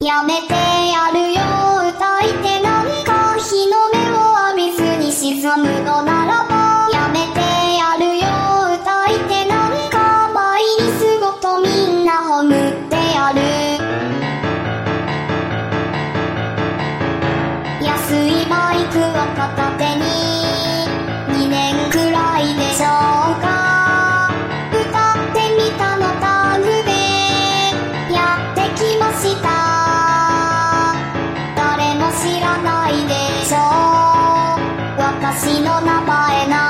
やめてやるよ歌いてなんか日の目を浴びずに沈むのならばやめてやるよ歌いてなんかマイリスごとみんなほぐってやる。安いバイクを片手にの名前な